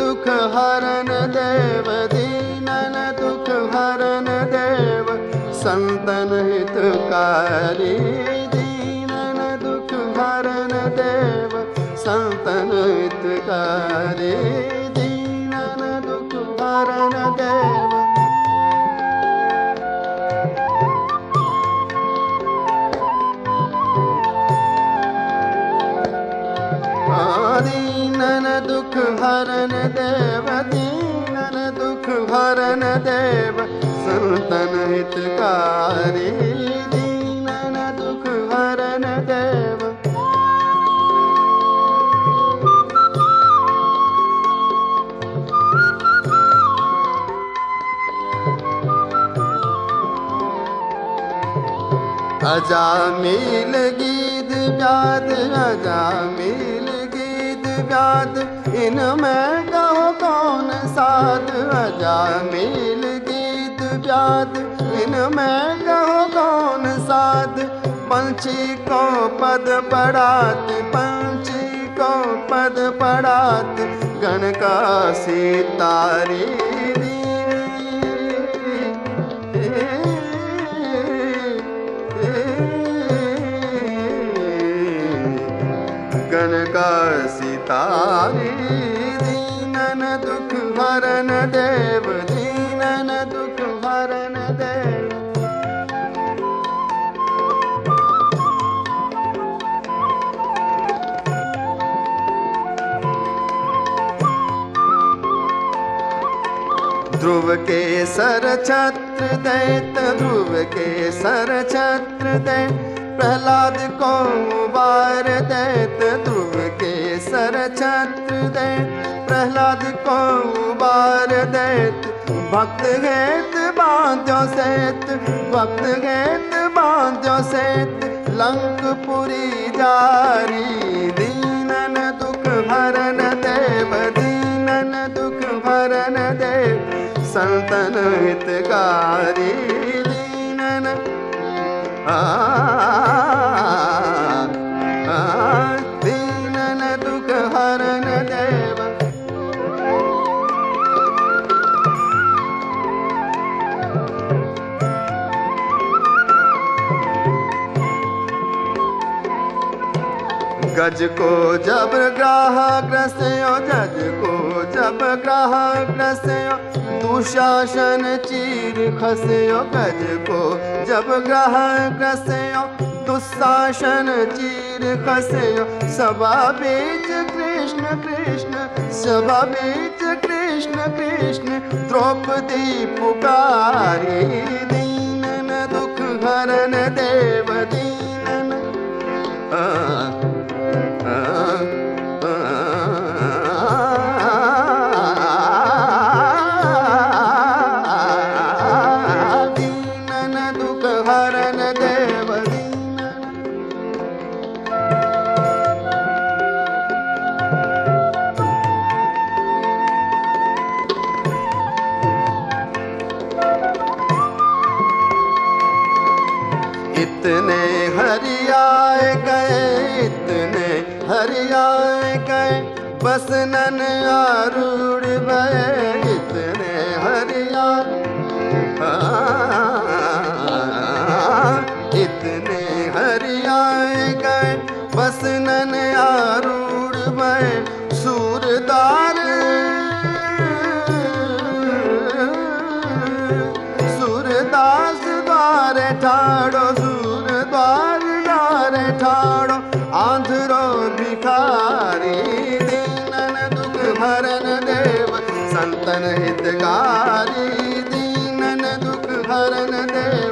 हरन देव दीनन दुख हरन देव, संतन हितकारी दीनन दुख हरन देव, संतन हितकारी दीनन दुख हरन देव। दीनन दुख हरन देव दीनन दुख हरन देव। संतन हितकारी दीनन दुख हरन देव। अजामिल गीत व्याद अजामिल व्याद इनमें कहो कौन साध अजामिल गीत व्याद इनमें कहो कौन साध पंछी को पद पड़ात पंछी को पद पड़ात गण का सितारी दीनन दुख हरन देव, दीनन दुख हरन देव। ध्रुव के सर छत्र दैत, ध्रुव के सर छत्र दैत। प्रहलाद को बार दैत, ध्रुव के सर छत्र दैत। प्रहलाद को बार दैत भक्त हेत बांध्यो सेत। भक्त हेत बांध्यो सेत लंकपुरी जारी। दीनन दुख भरन देव, दीनन दुख भरन देव। संतन हितकारी, दीनन ah, गज को जब ग्राहक ग्रस्यो जज को जब ग्राहक ग्रस्यो दुशासन चीर खस्यो गज को जब ग्राहक ग्रस्यो दुशासन चीर खस्यो सभा बीच कृष्ण कृष्ण, सभा बीच कृष्ण कृष्ण, द्रौपदी पुकारी इतने हरियाए गए, इतने हरियाए गए। बस नन आरूढ़ भय इतने हरिया इतने हरियाए गए। बस नन संतन हितकारी दीनन दुख हरन देव